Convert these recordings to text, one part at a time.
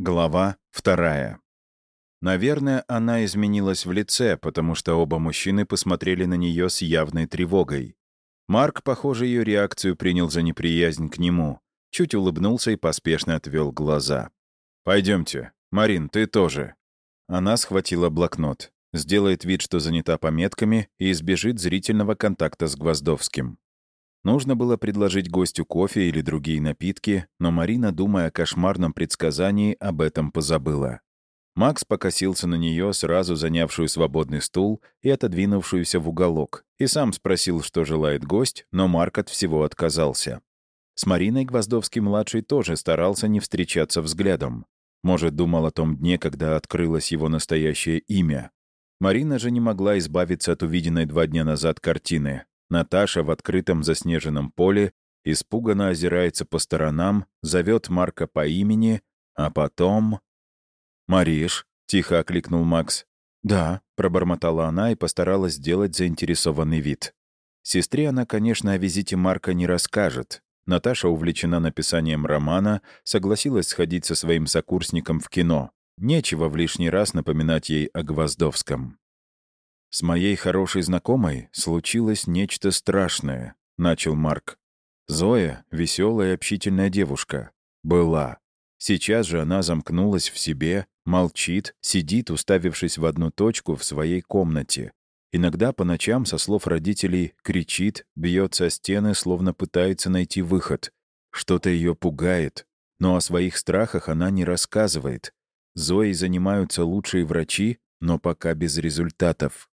Глава вторая. Наверное, она изменилась в лице, потому что оба мужчины посмотрели на нее с явной тревогой. Марк, похоже, ее реакцию принял за неприязнь к нему, чуть улыбнулся и поспешно отвел глаза. Пойдемте. Марин, ты тоже». Она схватила блокнот, сделает вид, что занята пометками, и избежит зрительного контакта с Гвоздовским. Нужно было предложить гостю кофе или другие напитки, но Марина, думая о кошмарном предсказании, об этом позабыла. Макс покосился на нее, сразу занявшую свободный стул и отодвинувшуюся в уголок, и сам спросил, что желает гость, но Марк от всего отказался. С Мариной Гвоздовский-младший тоже старался не встречаться взглядом. Может, думал о том дне, когда открылось его настоящее имя. Марина же не могла избавиться от увиденной два дня назад картины. Наташа в открытом заснеженном поле испуганно озирается по сторонам, зовет Марка по имени, а потом... «Мариш», — тихо окликнул Макс. «Да», — пробормотала она и постаралась сделать заинтересованный вид. Сестре она, конечно, о визите Марка не расскажет. Наташа увлечена написанием романа, согласилась сходить со своим сокурсником в кино. Нечего в лишний раз напоминать ей о Гвоздовском. «С моей хорошей знакомой случилось нечто страшное», — начал Марк. «Зоя — веселая общительная девушка. Была. Сейчас же она замкнулась в себе, молчит, сидит, уставившись в одну точку в своей комнате. Иногда по ночам, со слов родителей, кричит, бьется о стены, словно пытается найти выход. Что-то ее пугает. Но о своих страхах она не рассказывает. Зоей занимаются лучшие врачи, но пока без результатов.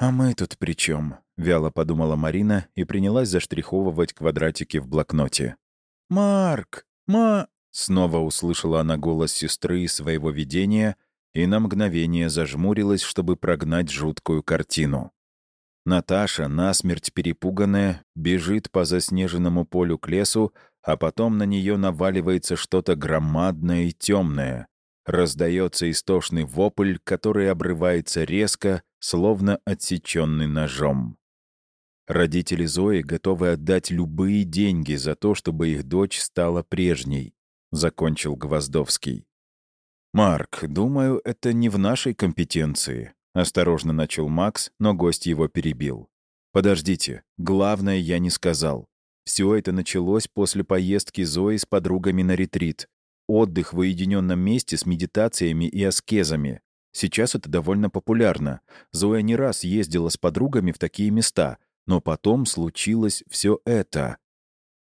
«А мы тут при чем? вяло подумала Марина и принялась заштриховывать квадратики в блокноте. «Марк! Ма...» Снова услышала она голос сестры из своего видения и на мгновение зажмурилась, чтобы прогнать жуткую картину. Наташа, насмерть перепуганная, бежит по заснеженному полю к лесу, а потом на нее наваливается что-то громадное и темное. Раздается истошный вопль, который обрывается резко, словно отсеченный ножом. Родители Зои готовы отдать любые деньги за то, чтобы их дочь стала прежней, закончил Гвоздовский. «Марк, думаю, это не в нашей компетенции», — осторожно начал Макс, но гость его перебил. «Подождите, главное я не сказал. Все это началось после поездки Зои с подругами на ретрит. Отдых в уединенном месте с медитациями и аскезами. Сейчас это довольно популярно. Зоя не раз ездила с подругами в такие места, но потом случилось все это.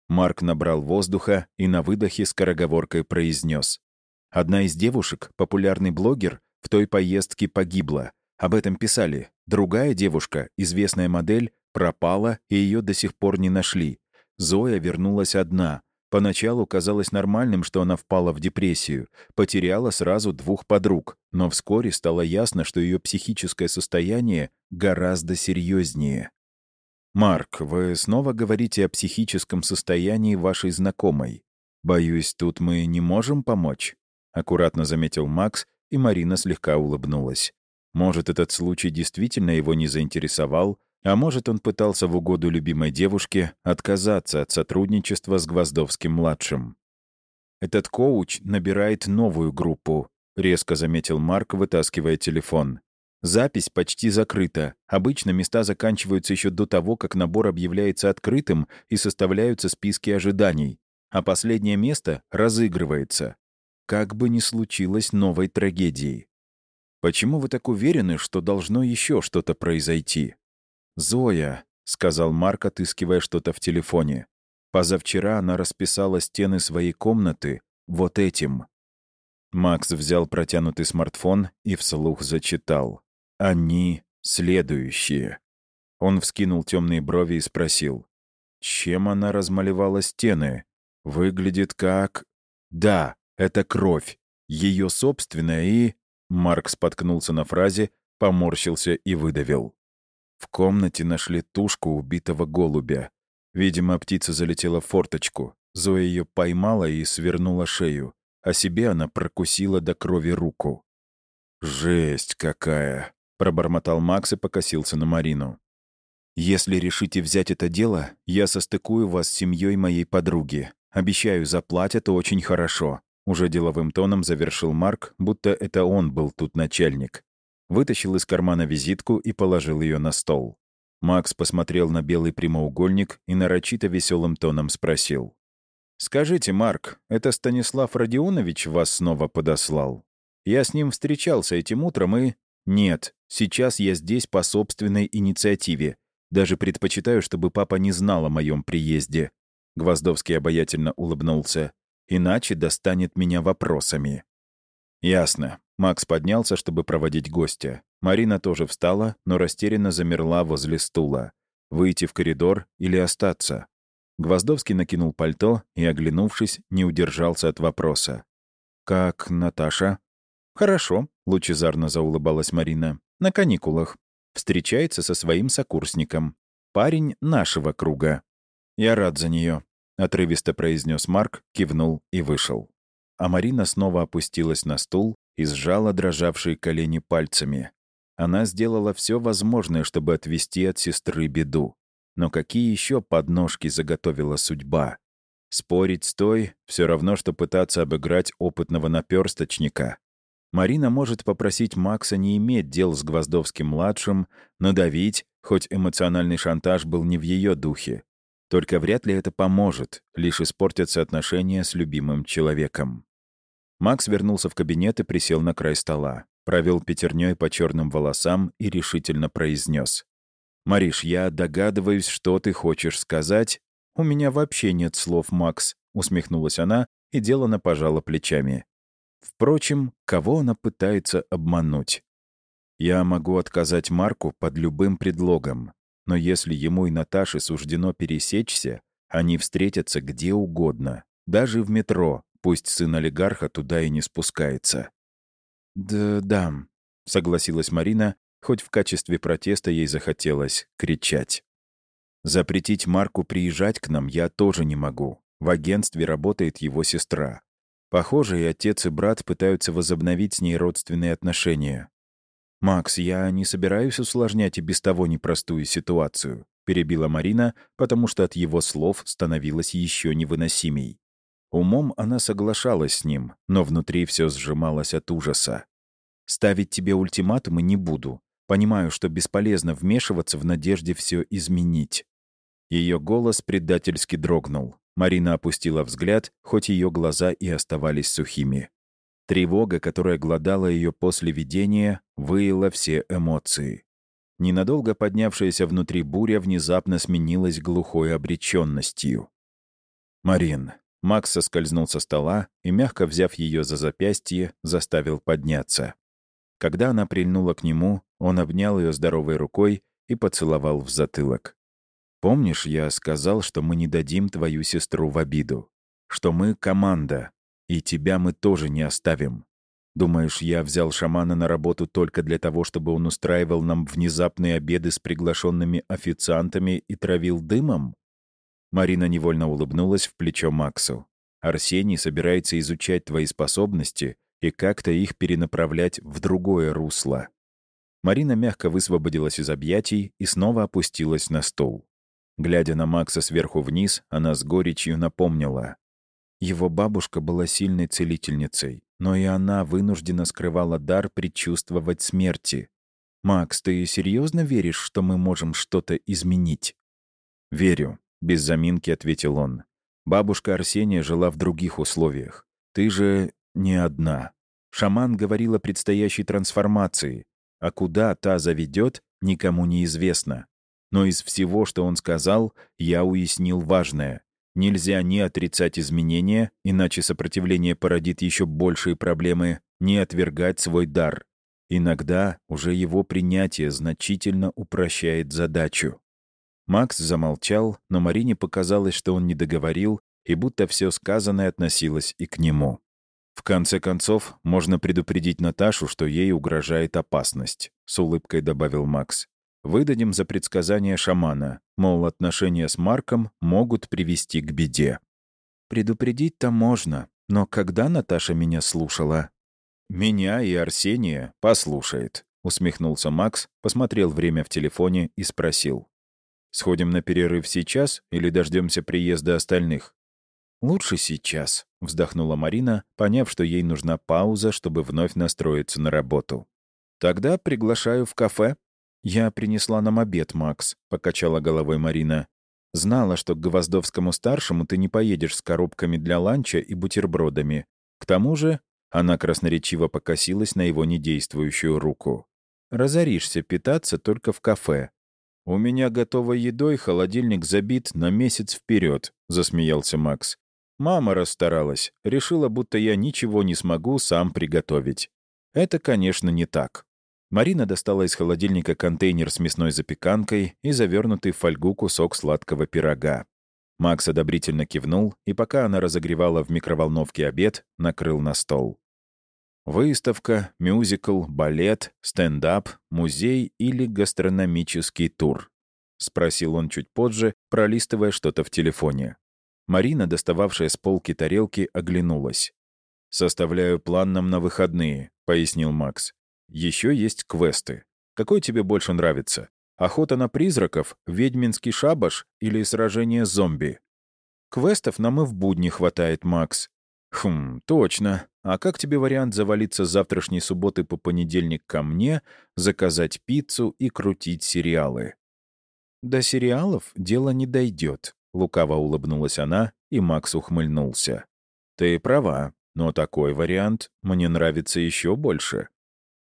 Марк набрал воздуха и на выдохе скороговоркой произнес. Одна из девушек, популярный блогер, в той поездке погибла. Об этом писали. Другая девушка, известная модель, пропала, и ее до сих пор не нашли. Зоя вернулась одна, Поначалу казалось нормальным, что она впала в депрессию, потеряла сразу двух подруг, но вскоре стало ясно, что ее психическое состояние гораздо серьезнее. «Марк, вы снова говорите о психическом состоянии вашей знакомой. Боюсь, тут мы не можем помочь?» — аккуратно заметил Макс, и Марина слегка улыбнулась. Может, этот случай действительно его не заинтересовал, а может, он пытался в угоду любимой девушке отказаться от сотрудничества с Гвоздовским-младшим. «Этот коуч набирает новую группу», — резко заметил Марк, вытаскивая телефон. «Запись почти закрыта. Обычно места заканчиваются еще до того, как набор объявляется открытым и составляются списки ожиданий. А последнее место разыгрывается. Как бы ни случилось новой трагедии. Почему вы так уверены, что должно еще что-то произойти?» «Зоя», — сказал Марк, отыскивая что-то в телефоне. «Позавчера она расписала стены своей комнаты вот этим». Макс взял протянутый смартфон и вслух зачитал. «Они следующие». Он вскинул темные брови и спросил. «Чем она размалевала стены? Выглядит как...» «Да, это кровь. Ее собственная и...» Марк споткнулся на фразе, поморщился и выдавил. В комнате нашли тушку убитого голубя. Видимо, птица залетела в форточку. Зоя ее поймала и свернула шею, а себе она прокусила до крови руку. «Жесть какая!» — пробормотал Макс и покосился на Марину. «Если решите взять это дело, я состыкую вас с семьей моей подруги. Обещаю, заплатят очень хорошо», — Уже деловым тоном завершил Марк, будто это он был тут начальник. Вытащил из кармана визитку и положил ее на стол. Макс посмотрел на белый прямоугольник и нарочито веселым тоном спросил. «Скажите, Марк, это Станислав Родионович вас снова подослал? Я с ним встречался этим утром и...» «Нет, сейчас я здесь по собственной инициативе. Даже предпочитаю, чтобы папа не знал о моем приезде». Гвоздовский обаятельно улыбнулся. «Иначе достанет меня вопросами». «Ясно». Макс поднялся, чтобы проводить гостя. Марина тоже встала, но растерянно замерла возле стула. Выйти в коридор или остаться? Гвоздовский накинул пальто и, оглянувшись, не удержался от вопроса. «Как Наташа?» «Хорошо», — лучезарно заулыбалась Марина. «На каникулах. Встречается со своим сокурсником. Парень нашего круга». «Я рад за нее», — отрывисто произнес Марк, кивнул и вышел. А Марина снова опустилась на стул и сжала дрожавшие колени пальцами. Она сделала все возможное, чтобы отвести от сестры беду. Но какие еще подножки заготовила судьба? Спорить с той — все равно, что пытаться обыграть опытного наперсточника. Марина может попросить Макса не иметь дел с Гвоздовским-младшим, надавить, хоть эмоциональный шантаж был не в ее духе. Только вряд ли это поможет, лишь испортятся отношения с любимым человеком. Макс вернулся в кабинет и присел на край стола провел пятерней по черным волосам и решительно произнес. «Мариш, я догадываюсь, что ты хочешь сказать. У меня вообще нет слов, Макс», — усмехнулась она и делано пожала плечами. Впрочем, кого она пытается обмануть? Я могу отказать Марку под любым предлогом, но если ему и Наташе суждено пересечься, они встретятся где угодно, даже в метро, пусть сын олигарха туда и не спускается. «Да, да», — согласилась Марина, хоть в качестве протеста ей захотелось кричать. «Запретить Марку приезжать к нам я тоже не могу. В агентстве работает его сестра. Похоже, и отец, и брат пытаются возобновить с ней родственные отношения. «Макс, я не собираюсь усложнять и без того непростую ситуацию», перебила Марина, потому что от его слов становилось еще невыносимей. Умом она соглашалась с ним, но внутри все сжималось от ужаса. «Ставить тебе ультиматумы не буду. Понимаю, что бесполезно вмешиваться в надежде все изменить». Ее голос предательски дрогнул. Марина опустила взгляд, хоть ее глаза и оставались сухими. Тревога, которая глодала ее после видения, выила все эмоции. Ненадолго поднявшаяся внутри буря внезапно сменилась глухой обреченностью. «Марин, Макс соскользнул со стола и, мягко взяв ее за запястье, заставил подняться. Когда она прильнула к нему, он обнял ее здоровой рукой и поцеловал в затылок. «Помнишь, я сказал, что мы не дадим твою сестру в обиду? Что мы — команда, и тебя мы тоже не оставим. Думаешь, я взял шамана на работу только для того, чтобы он устраивал нам внезапные обеды с приглашенными официантами и травил дымом? Марина невольно улыбнулась в плечо Максу. «Арсений собирается изучать твои способности и как-то их перенаправлять в другое русло». Марина мягко высвободилась из объятий и снова опустилась на стул. Глядя на Макса сверху вниз, она с горечью напомнила. Его бабушка была сильной целительницей, но и она вынуждена скрывала дар предчувствовать смерти. «Макс, ты серьезно веришь, что мы можем что-то изменить?» «Верю», без заминки ответил он. Бабушка Арсения жила в других условиях. Ты же не одна. Шаман говорил о предстоящей трансформации, а куда та заведет, никому не известно. Но из всего, что он сказал, я уяснил важное. Нельзя ни отрицать изменения, иначе сопротивление породит еще большие проблемы, ни отвергать свой дар. Иногда уже его принятие значительно упрощает задачу. Макс замолчал, но Марине показалось, что он не договорил, и будто все сказанное относилось и к нему. В конце концов, можно предупредить Наташу, что ей угрожает опасность, с улыбкой добавил Макс. Выдадим за предсказание шамана, мол, отношения с Марком могут привести к беде. Предупредить-то можно, но когда Наташа меня слушала? Меня и Арсения послушает, усмехнулся Макс, посмотрел время в телефоне и спросил. Сходим на перерыв сейчас или дождемся приезда остальных? «Лучше сейчас», — вздохнула Марина, поняв, что ей нужна пауза, чтобы вновь настроиться на работу. «Тогда приглашаю в кафе». «Я принесла нам обед, Макс», — покачала головой Марина. «Знала, что к Гвоздовскому-старшему ты не поедешь с коробками для ланча и бутербродами. К тому же...» — она красноречиво покосилась на его недействующую руку. «Разоришься питаться только в кафе. «У меня готовой едой холодильник забит на месяц вперед», — засмеялся Макс. «Мама расстаралась, решила, будто я ничего не смогу сам приготовить. Это, конечно, не так». Марина достала из холодильника контейнер с мясной запеканкой и завернутый в фольгу кусок сладкого пирога. Макс одобрительно кивнул, и пока она разогревала в микроволновке обед, накрыл на стол. Выставка, мюзикл, балет, стендап, музей или гастрономический тур? Спросил он чуть позже, пролистывая что-то в телефоне. Марина, достававшая с полки тарелки, оглянулась. «Составляю план нам на выходные», — пояснил Макс. Еще есть квесты. Какой тебе больше нравится? Охота на призраков, ведьминский шабаш или сражение зомби? Квестов нам и в будни хватает, Макс. Хм, точно. А как тебе вариант завалиться с завтрашней субботы по понедельник ко мне, заказать пиццу и крутить сериалы? До сериалов дело не дойдет. Лукаво улыбнулась она, и Макс ухмыльнулся. Ты права, но такой вариант мне нравится еще больше.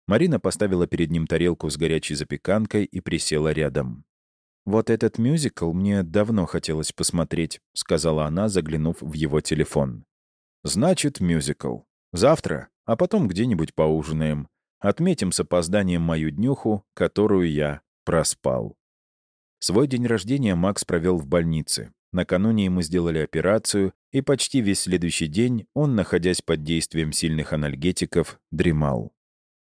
Марина поставила перед ним тарелку с горячей запеканкой и присела рядом. «Вот этот мюзикл мне давно хотелось посмотреть», — сказала она, заглянув в его телефон. Значит, мюзикл. Завтра, а потом где-нибудь поужинаем. Отметим с опозданием мою днюху, которую я проспал. Свой день рождения Макс провел в больнице. Накануне ему сделали операцию, и почти весь следующий день он, находясь под действием сильных анальгетиков, дремал.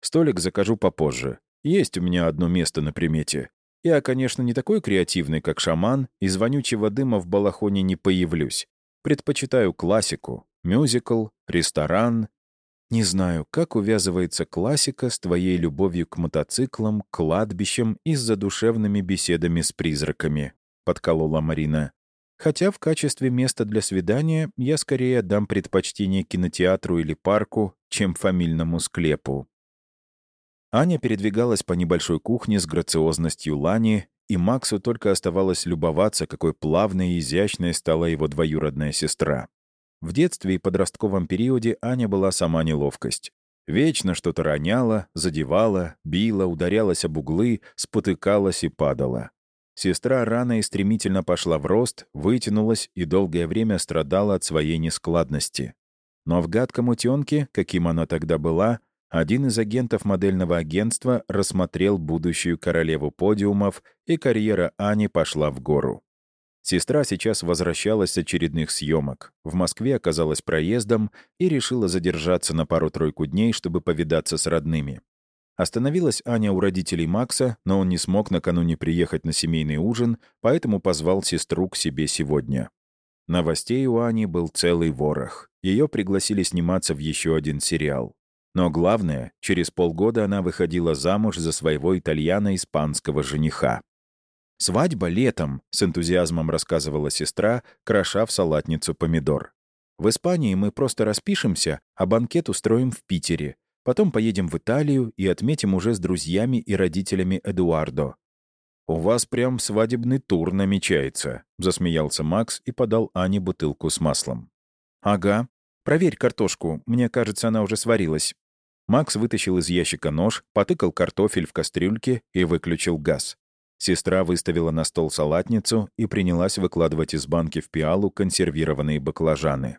Столик закажу попозже. Есть у меня одно место на примете. Я, конечно, не такой креативный, как шаман, и звонючего дыма в балахоне не появлюсь. Предпочитаю классику, Мюзикл, ресторан. Не знаю, как увязывается классика с твоей любовью к мотоциклам, кладбищам и с задушевными беседами с призраками, — подколола Марина. Хотя в качестве места для свидания я скорее дам предпочтение кинотеатру или парку, чем фамильному склепу. Аня передвигалась по небольшой кухне с грациозностью Лани, и Максу только оставалось любоваться, какой плавной и изящной стала его двоюродная сестра. В детстве и подростковом периоде Аня была сама неловкость. Вечно что-то роняла, задевала, била, ударялась об углы, спотыкалась и падала. Сестра рано и стремительно пошла в рост, вытянулась и долгое время страдала от своей нескладности. Но в гадком утенке, каким она тогда была, один из агентов модельного агентства рассмотрел будущую королеву подиумов, и карьера Ани пошла в гору. Сестра сейчас возвращалась с очередных съемок. В Москве оказалась проездом и решила задержаться на пару-тройку дней, чтобы повидаться с родными. Остановилась Аня у родителей Макса, но он не смог накануне приехать на семейный ужин, поэтому позвал сестру к себе сегодня. Новостей у Ани был целый ворох. Ее пригласили сниматься в еще один сериал. Но главное, через полгода она выходила замуж за своего итальяно-испанского жениха. «Свадьба летом», — с энтузиазмом рассказывала сестра, кроша в салатницу помидор. «В Испании мы просто распишемся, а банкет устроим в Питере. Потом поедем в Италию и отметим уже с друзьями и родителями Эдуардо». «У вас прям свадебный тур намечается», — засмеялся Макс и подал Ане бутылку с маслом. «Ага. Проверь картошку. Мне кажется, она уже сварилась». Макс вытащил из ящика нож, потыкал картофель в кастрюльке и выключил газ. Сестра выставила на стол салатницу и принялась выкладывать из банки в пиалу консервированные баклажаны.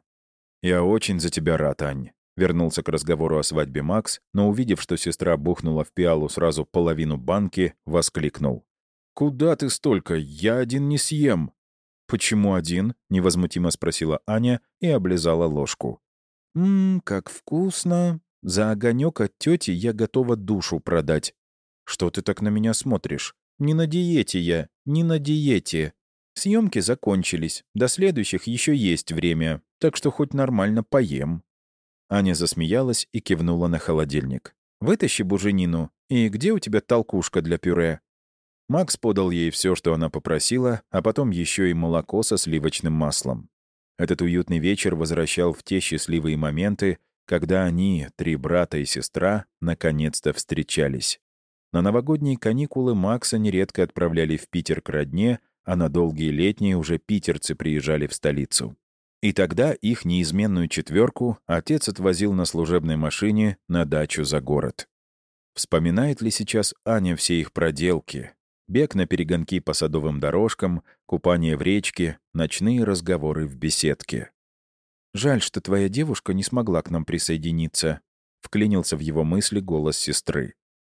«Я очень за тебя рад, Ань», — вернулся к разговору о свадьбе Макс, но, увидев, что сестра бухнула в пиалу сразу половину банки, воскликнул. «Куда ты столько? Я один не съем». «Почему один?» — невозмутимо спросила Аня и облизала ложку. «Ммм, как вкусно. За огонек от тети я готова душу продать. Что ты так на меня смотришь? Не на диете я, не на диете. Съемки закончились, до следующих еще есть время, так что хоть нормально поем». Аня засмеялась и кивнула на холодильник. «Вытащи буженину. И где у тебя толкушка для пюре?» Макс подал ей все, что она попросила, а потом еще и молоко со сливочным маслом. Этот уютный вечер возвращал в те счастливые моменты, когда они, три брата и сестра, наконец-то встречались. На новогодние каникулы Макса нередко отправляли в Питер к родне, а на долгие летние уже питерцы приезжали в столицу. И тогда их неизменную четверку отец отвозил на служебной машине на дачу за город. Вспоминает ли сейчас Аня все их проделки? Бег на перегонки по садовым дорожкам, купание в речке, ночные разговоры в беседке. «Жаль, что твоя девушка не смогла к нам присоединиться», — вклинился в его мысли голос сестры.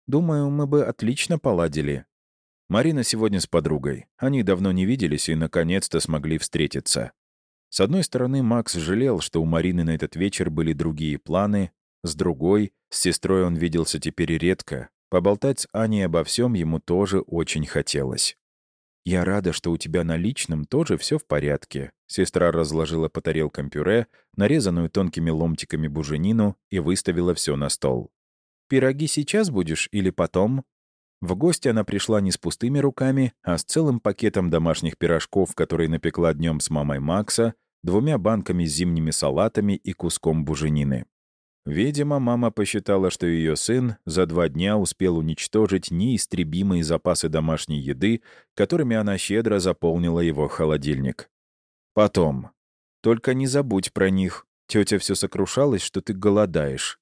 «Думаю, мы бы отлично поладили». Марина сегодня с подругой. Они давно не виделись и, наконец-то, смогли встретиться. С одной стороны, Макс жалел, что у Марины на этот вечер были другие планы, с другой, с сестрой он виделся теперь редко. Поболтать с Аней обо всем ему тоже очень хотелось. «Я рада, что у тебя на личном тоже все в порядке». Сестра разложила по тарелкам пюре, нарезанную тонкими ломтиками буженину и выставила все на стол. «Пироги сейчас будешь или потом?» В гости она пришла не с пустыми руками, а с целым пакетом домашних пирожков, которые напекла днем с мамой Макса, двумя банками с зимними салатами и куском буженины. Видимо, мама посчитала, что ее сын за два дня успел уничтожить неистребимые запасы домашней еды, которыми она щедро заполнила его холодильник. Потом. Только не забудь про них. Тетя все сокрушалась, что ты голодаешь.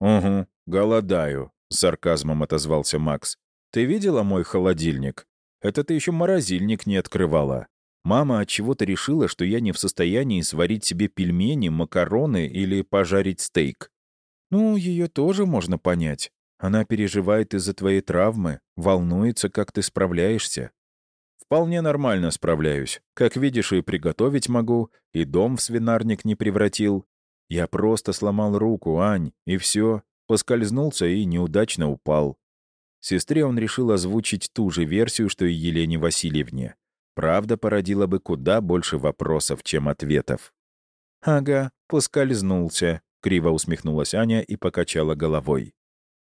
«Угу, голодаю», — сарказмом отозвался Макс. «Ты видела мой холодильник? Это ты еще морозильник не открывала. Мама от чего то решила, что я не в состоянии сварить себе пельмени, макароны или пожарить стейк. Ну, ее тоже можно понять. Она переживает из-за твоей травмы, волнуется, как ты справляешься. Вполне нормально справляюсь. Как видишь, и приготовить могу, и дом в свинарник не превратил. Я просто сломал руку, Ань, и все. Поскользнулся и неудачно упал. Сестре он решил озвучить ту же версию, что и Елене Васильевне. Правда породила бы куда больше вопросов, чем ответов. «Ага, поскользнулся», — криво усмехнулась Аня и покачала головой.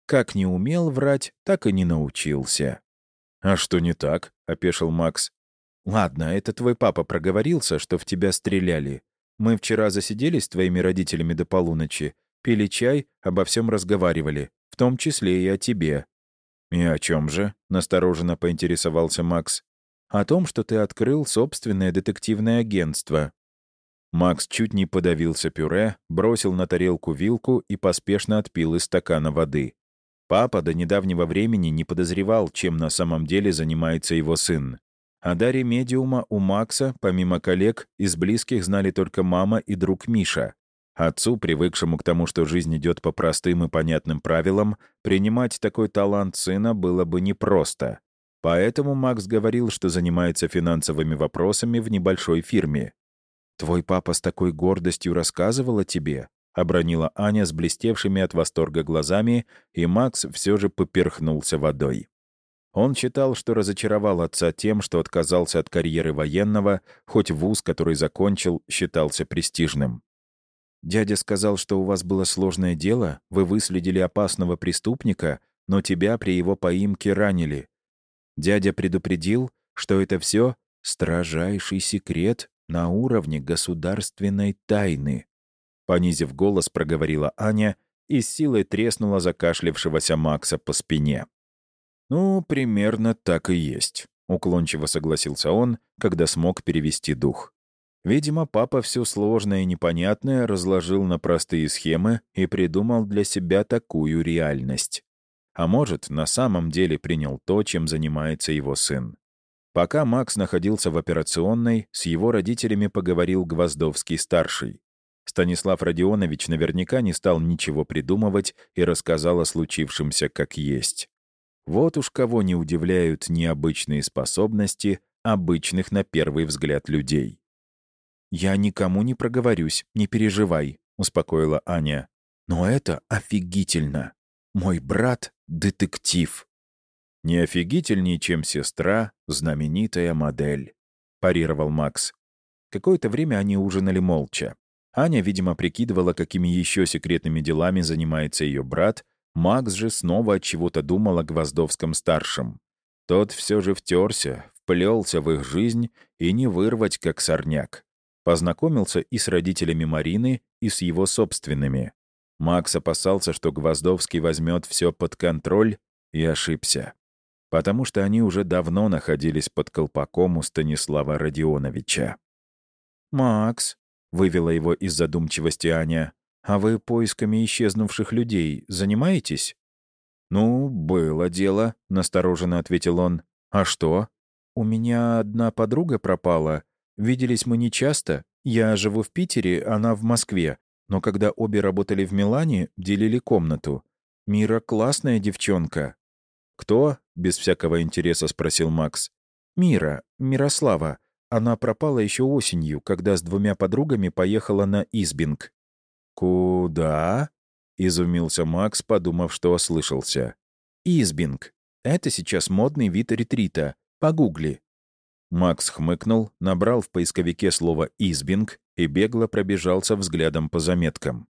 «Как не умел врать, так и не научился». «А что не так?» — опешил Макс. «Ладно, это твой папа проговорился, что в тебя стреляли. Мы вчера засиделись с твоими родителями до полуночи, пили чай, обо всем разговаривали, в том числе и о тебе». «И о чем же?» — настороженно поинтересовался Макс о том, что ты открыл собственное детективное агентство». Макс чуть не подавился пюре, бросил на тарелку вилку и поспешно отпил из стакана воды. Папа до недавнего времени не подозревал, чем на самом деле занимается его сын. О даре медиума у Макса, помимо коллег, из близких знали только мама и друг Миша. Отцу, привыкшему к тому, что жизнь идет по простым и понятным правилам, принимать такой талант сына было бы непросто. Поэтому Макс говорил, что занимается финансовыми вопросами в небольшой фирме. «Твой папа с такой гордостью рассказывал о тебе», — обронила Аня с блестевшими от восторга глазами, и Макс все же поперхнулся водой. Он считал, что разочаровал отца тем, что отказался от карьеры военного, хоть вуз, который закончил, считался престижным. «Дядя сказал, что у вас было сложное дело, вы выследили опасного преступника, но тебя при его поимке ранили. Дядя предупредил, что это все строжайший секрет на уровне государственной тайны. Понизив голос, проговорила Аня и с силой треснула закашлившегося Макса по спине. «Ну, примерно так и есть», — уклончиво согласился он, когда смог перевести дух. Видимо, папа все сложное и непонятное разложил на простые схемы и придумал для себя такую реальность. А может, на самом деле принял то, чем занимается его сын. Пока Макс находился в операционной, с его родителями поговорил Гвоздовский-старший. Станислав Родионович наверняка не стал ничего придумывать и рассказал о случившемся как есть. Вот уж кого не удивляют необычные способности обычных на первый взгляд людей. «Я никому не проговорюсь, не переживай», — успокоила Аня. «Но это офигительно. Мой брат — детектив. Не офигительнее, чем сестра, знаменитая модель, парировал Макс. Какое-то время они ужинали молча. Аня, видимо, прикидывала, какими еще секретными делами занимается ее брат, Макс же снова от чего-то думал о Гвоздовском-старшем. Тот все же втерся, вплелся в их жизнь и не вырвать, как сорняк. Познакомился и с родителями Марины, и с его собственными. Макс опасался, что Гвоздовский возьмет все под контроль, и ошибся. Потому что они уже давно находились под колпаком у Станислава Родионовича. «Макс», — вывела его из задумчивости Аня, «а вы поисками исчезнувших людей занимаетесь?» «Ну, было дело», — настороженно ответил он. «А что?» «У меня одна подруга пропала. Виделись мы нечасто. Я живу в Питере, она в Москве. Но когда обе работали в Милане, делили комнату. Мира классная девчонка». «Кто?» — без всякого интереса спросил Макс. «Мира, Мирослава. Она пропала еще осенью, когда с двумя подругами поехала на Избинг». «Куда?» — изумился Макс, подумав, что ослышался. «Избинг. Это сейчас модный вид ретрита. Погугли». Макс хмыкнул, набрал в поисковике слово «избинг» и бегло пробежался взглядом по заметкам.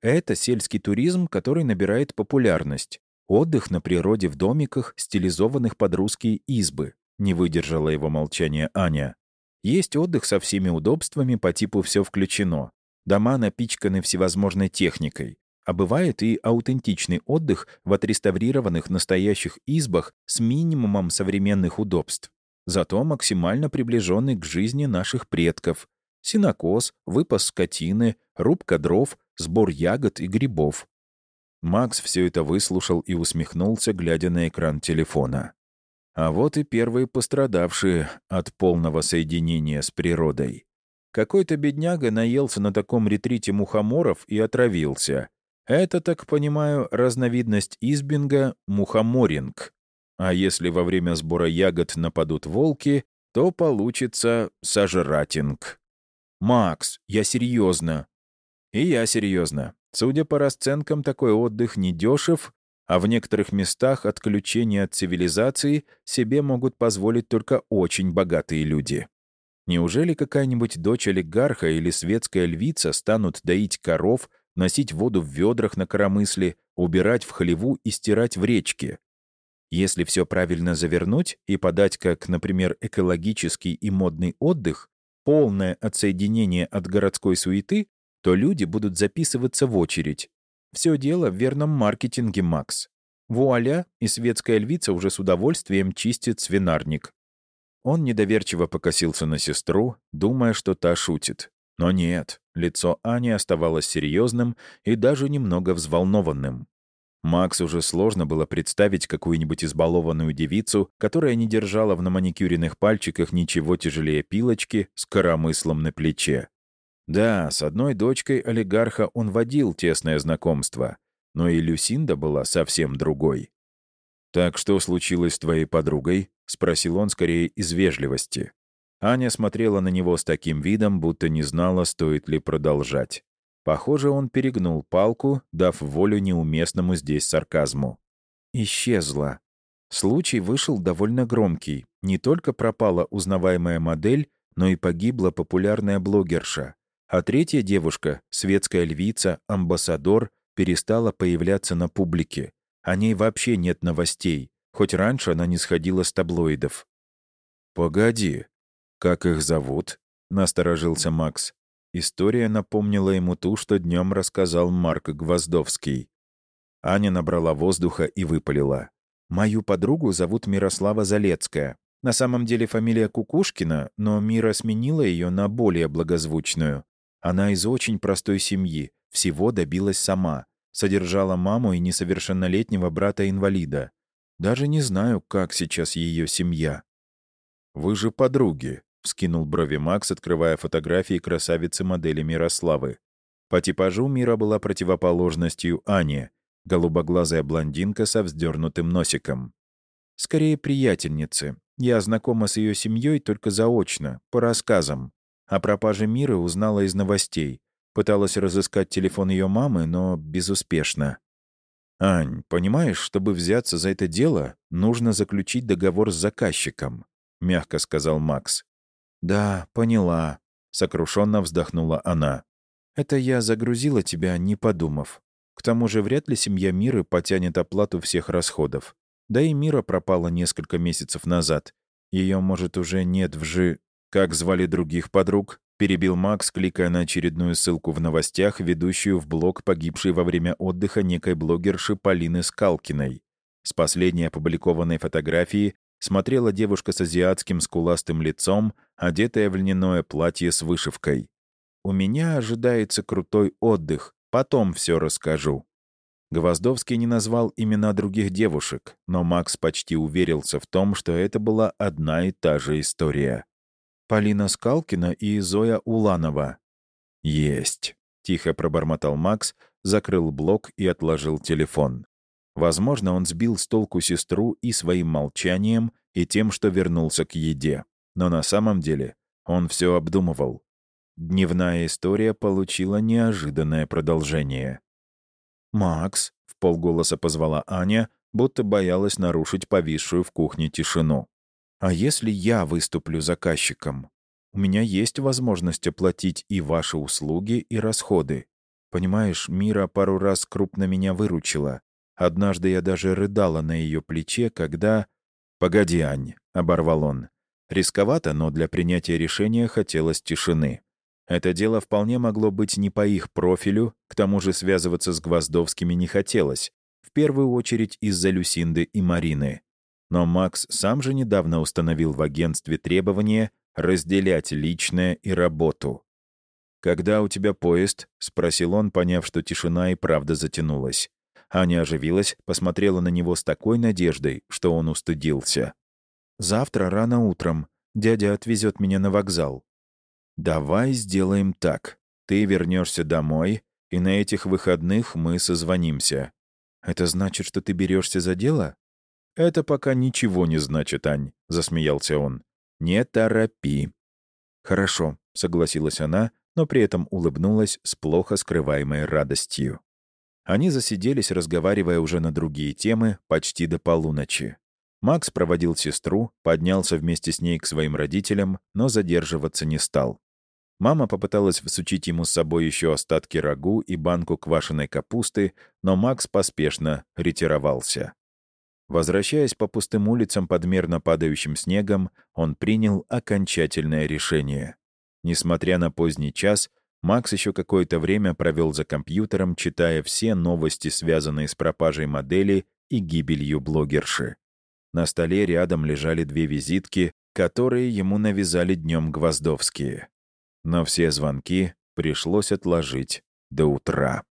Это сельский туризм, который набирает популярность. Отдых на природе в домиках, стилизованных под русские избы. Не выдержала его молчание Аня. Есть отдых со всеми удобствами по типу «все включено». Дома напичканы всевозможной техникой а бывает и аутентичный отдых в отреставрированных настоящих избах с минимумом современных удобств, зато максимально приближенный к жизни наших предков. Синокос, выпас скотины, рубка дров, сбор ягод и грибов. Макс все это выслушал и усмехнулся, глядя на экран телефона. А вот и первые пострадавшие от полного соединения с природой. Какой-то бедняга наелся на таком ретрите мухоморов и отравился. Это, так понимаю, разновидность избинга — мухоморинг. А если во время сбора ягод нападут волки, то получится сожратинг. «Макс, я серьезно. И я серьезно. Судя по расценкам, такой отдых не дешев, а в некоторых местах отключение от цивилизации себе могут позволить только очень богатые люди. Неужели какая-нибудь дочь олигарха или светская львица станут доить коров носить воду в ведрах на коромысле, убирать в хлеву и стирать в речке. Если все правильно завернуть и подать как, например, экологический и модный отдых, полное отсоединение от городской суеты, то люди будут записываться в очередь. Все дело в верном маркетинге, Макс. Вуаля, и светская львица уже с удовольствием чистит свинарник. Он недоверчиво покосился на сестру, думая, что та шутит. Но нет, лицо Ани оставалось серьезным и даже немного взволнованным. Макс уже сложно было представить какую-нибудь избалованную девицу, которая не держала в наманикюренных пальчиках ничего тяжелее пилочки с коромыслом на плече. Да, с одной дочкой олигарха он водил тесное знакомство, но и Люсинда была совсем другой. «Так что случилось с твоей подругой?» — спросил он скорее из вежливости. Аня смотрела на него с таким видом, будто не знала, стоит ли продолжать. Похоже, он перегнул палку, дав волю неуместному здесь сарказму. Исчезла. Случай вышел довольно громкий. Не только пропала узнаваемая модель, но и погибла популярная блогерша. А третья девушка, светская львица, амбассадор, перестала появляться на публике. О ней вообще нет новостей, хоть раньше она не сходила с таблоидов. «Погоди, «Как их зовут?» — насторожился Макс. История напомнила ему ту, что днем рассказал Марк Гвоздовский. Аня набрала воздуха и выпалила. «Мою подругу зовут Мирослава Залецкая. На самом деле фамилия Кукушкина, но Мира сменила ее на более благозвучную. Она из очень простой семьи, всего добилась сама. Содержала маму и несовершеннолетнего брата-инвалида. Даже не знаю, как сейчас ее семья». «Вы же подруги», — вскинул брови Макс, открывая фотографии красавицы-модели Мирославы. По типажу Мира была противоположностью Ане, голубоглазая блондинка со вздернутым носиком. «Скорее приятельницы. Я знакома с ее семьей только заочно, по рассказам. О пропаже Мира узнала из новостей. Пыталась разыскать телефон ее мамы, но безуспешно. «Ань, понимаешь, чтобы взяться за это дело, нужно заключить договор с заказчиком», — мягко сказал Макс. «Да, поняла», — сокрушенно вздохнула она. «Это я загрузила тебя, не подумав. К тому же вряд ли семья Миры потянет оплату всех расходов. Да и Мира пропала несколько месяцев назад. Ее, может, уже нет в жи... Как звали других подруг? Перебил Макс, кликая на очередную ссылку в новостях, ведущую в блог погибшей во время отдыха некой блогерши Полины Скалкиной. С последней опубликованной фотографии смотрела девушка с азиатским скуластым лицом, одетая в льняное платье с вышивкой. «У меня ожидается крутой отдых, потом все расскажу». Гвоздовский не назвал имена других девушек, но Макс почти уверился в том, что это была одна и та же история. Полина Скалкина и Зоя Уланова. «Есть», — тихо пробормотал Макс, закрыл блок и отложил телефон. Возможно, он сбил с толку сестру и своим молчанием, и тем, что вернулся к еде. Но на самом деле он все обдумывал. Дневная история получила неожиданное продолжение. «Макс», — в полголоса позвала Аня, будто боялась нарушить повисшую в кухне тишину. «А если я выступлю заказчиком? У меня есть возможность оплатить и ваши услуги, и расходы. Понимаешь, Мира пару раз крупно меня выручила. Однажды я даже рыдала на ее плече, когда... «Погоди, Ань», — оборвал он. Рисковато, но для принятия решения хотелось тишины. Это дело вполне могло быть не по их профилю, к тому же связываться с Гвоздовскими не хотелось, в первую очередь из-за Люсинды и Марины. Но Макс сам же недавно установил в агентстве требование разделять личное и работу. «Когда у тебя поезд?» — спросил он, поняв, что тишина и правда затянулась. Аня оживилась, посмотрела на него с такой надеждой, что он устыдился. «Завтра рано утром. Дядя отвезет меня на вокзал». «Давай сделаем так. Ты вернешься домой, и на этих выходных мы созвонимся. Это значит, что ты берешься за дело?» «Это пока ничего не значит, Ань», — засмеялся он. «Не торопи». «Хорошо», — согласилась она, но при этом улыбнулась с плохо скрываемой радостью. Они засиделись, разговаривая уже на другие темы, почти до полуночи. Макс проводил сестру, поднялся вместе с ней к своим родителям, но задерживаться не стал. Мама попыталась всучить ему с собой еще остатки рагу и банку квашеной капусты, но Макс поспешно ретировался. Возвращаясь по пустым улицам под мерно падающим снегом, он принял окончательное решение. Несмотря на поздний час, Макс еще какое-то время провел за компьютером, читая все новости, связанные с пропажей модели и гибелью блогерши. На столе рядом лежали две визитки, которые ему навязали днем Гвоздовские. Но все звонки пришлось отложить до утра.